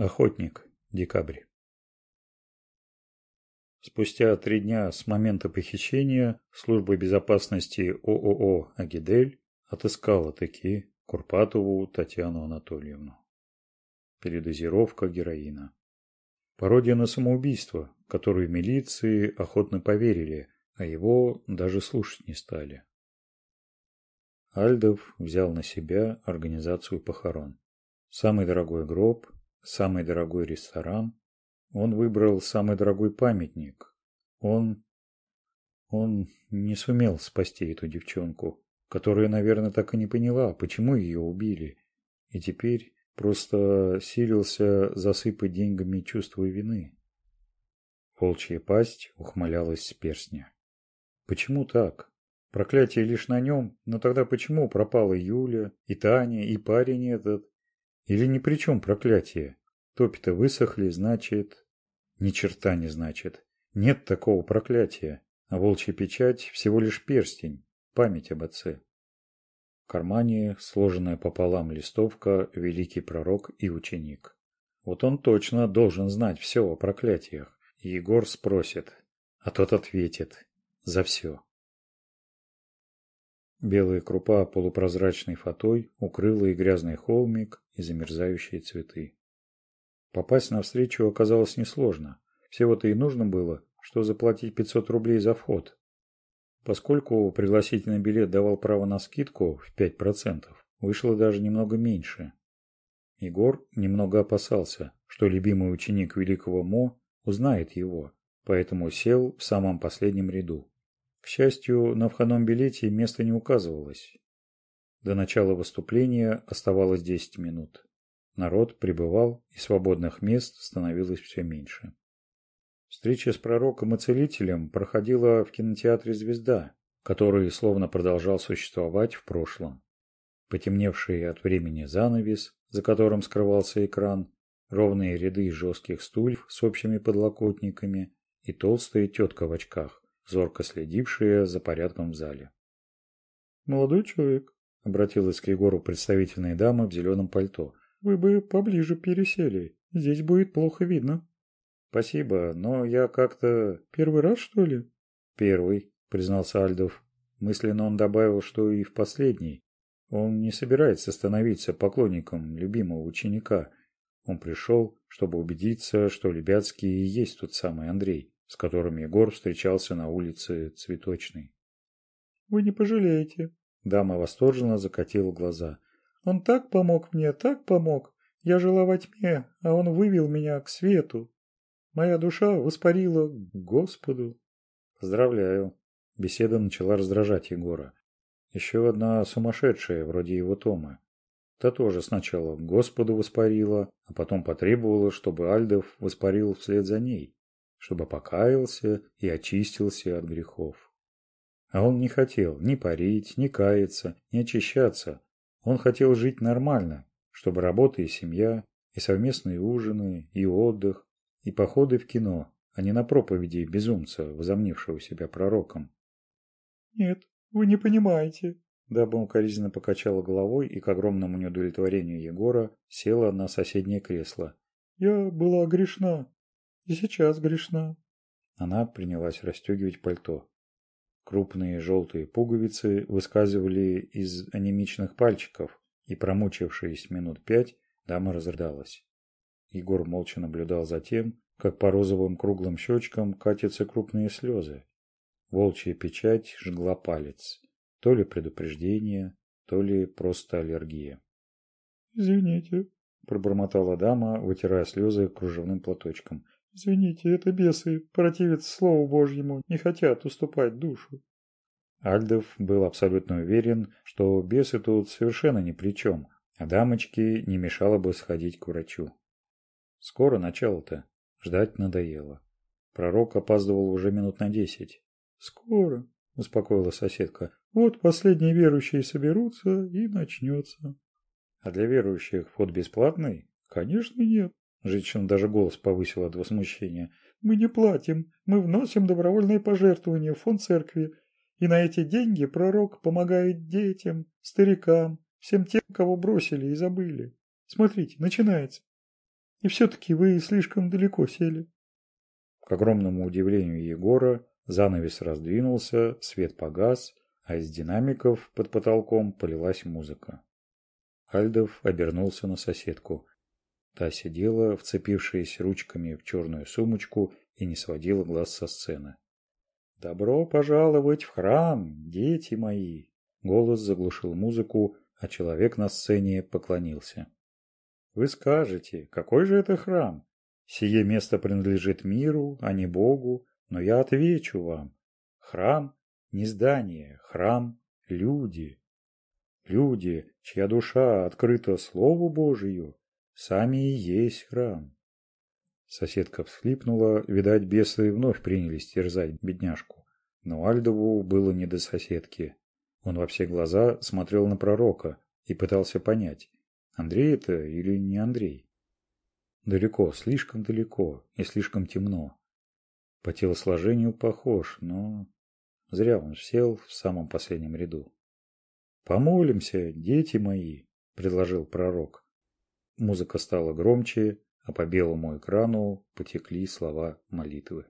охотник декабрь. Спустя три дня с момента похищения служба безопасности ооо агидель отыскала таки курпатову татьяну анатольевну. Передозировка героина. Пародия на самоубийство которую милиции охотно поверили а его даже слушать не стали. Альдов взял на себя организацию похорон. Самый дорогой гроб самый дорогой ресторан. Он выбрал самый дорогой памятник. Он... Он не сумел спасти эту девчонку, которая, наверное, так и не поняла, почему ее убили. И теперь просто силился засыпать деньгами чувство вины. Волчья пасть ухмылялась с перстня. Почему так? Проклятие лишь на нем, но тогда почему пропала Юля, и Таня, и парень этот? Или ни при чем проклятие? Топи то высохли, значит... Ни черта не значит. Нет такого проклятия. А волчья печать всего лишь перстень, память об отце. В кармане сложенная пополам листовка «Великий пророк и ученик». Вот он точно должен знать все о проклятиях. Егор спросит, а тот ответит. За все. Белая крупа полупрозрачной фатой укрыла и грязный холмик, и замерзающие цветы. Попасть навстречу оказалось несложно. Всего-то и нужно было, что заплатить 500 рублей за вход. Поскольку пригласительный билет давал право на скидку в 5%, вышло даже немного меньше. Егор немного опасался, что любимый ученик великого Мо узнает его, поэтому сел в самом последнем ряду. К счастью, на входном билете место не указывалось. До начала выступления оставалось 10 минут. Народ пребывал и свободных мест становилось все меньше. Встреча с пророком и целителем проходила в кинотеатре «Звезда», который словно продолжал существовать в прошлом. Потемневший от времени занавес, за которым скрывался экран, ровные ряды жестких стульев с общими подлокотниками и толстая тетка в очках, зорко следившая за порядком в зале. «Молодой человек», — обратилась к Егору представительная дама в зеленом пальто, вы бы поближе пересели. Здесь будет плохо видно. Спасибо но я как то первый раз что ли? Первый признался альдов. Мысленно он добавил что и в последний. Он не собирается становиться поклонником любимого ученика. Он пришел чтобы убедиться что лебяцкий и есть тот самый андрей с которым егор встречался на улице цветочной. Вы не пожалеете. Дама восторженно закатила глаза. Он так помог мне, так помог. Я жила во тьме, а он вывел меня к свету. Моя душа воспарила к Господу. Поздравляю. Беседа начала раздражать Егора. Еще одна сумасшедшая, вроде его Тома. Та тоже сначала к Господу воспарила, а потом потребовала, чтобы Альдов воспарил вслед за ней, чтобы покаялся и очистился от грехов. А он не хотел ни парить, ни каяться, ни очищаться, он хотел жить нормально, чтобы работа и семья, и совместные ужины, и отдых, и походы в кино, а не на проповеди безумца, возомнившего себя пророком. «Нет, вы не понимаете», – Даба укоризненно покачала головой и, к огромному неудовлетворению Егора, села на соседнее кресло. «Я была грешна. И сейчас грешна». Она принялась расстегивать пальто. Крупные желтые пуговицы выскальзывали из анемичных пальчиков, и, промучившись минут пять, дама разрыдалась. Егор молча наблюдал за тем, как по розовым круглым щечкам катятся крупные слезы. Волчья печать жгла палец. То ли предупреждение, то ли просто аллергия. «Извините», — пробормотала дама, вытирая слезы кружевным платочком. Извините, это бесы противятся Слову Божьему, не хотят уступать душу. Альдов был абсолютно уверен, что бесы тут совершенно ни при чем, а дамочке не мешало бы сходить к врачу. Скоро начало-то. Ждать надоело. Пророк опаздывал уже минут на десять. «Скоро», — успокоила соседка. «Вот последние верующие соберутся, и начнется». «А для верующих вход бесплатный?» «Конечно нет. Женщина даже голос повысила от возмущения. «Мы не платим. Мы вносим добровольные пожертвования в фонд церкви. И на эти деньги пророк помогает детям, старикам, всем тем, кого бросили и забыли. Смотрите, начинается. И все-таки вы слишком далеко сели». К огромному удивлению Егора занавес раздвинулся, свет погас, а из динамиков под потолком полилась музыка. Альдов обернулся на соседку – Та сидела, вцепившись ручками в черную сумочку, и не сводила глаз со сцены. «Добро пожаловать в храм, дети мои!» Голос заглушил музыку, а человек на сцене поклонился. «Вы скажете, какой же это храм? Сие место принадлежит миру, а не Богу, но я отвечу вам. Храм – не здание, храм – люди. Люди, чья душа открыта Слову Божию, Сами есть храм. Соседка всхлипнула, видать, бесы вновь принялись терзать бедняжку. Но Альдову было не до соседки. Он во все глаза смотрел на пророка и пытался понять, Андрей это или не Андрей. Далеко, слишком далеко и слишком темно. По телосложению похож, но зря он сел в самом последнем ряду. «Помолимся, дети мои», — предложил пророк. Музыка стала громче, а по белому экрану потекли слова молитвы.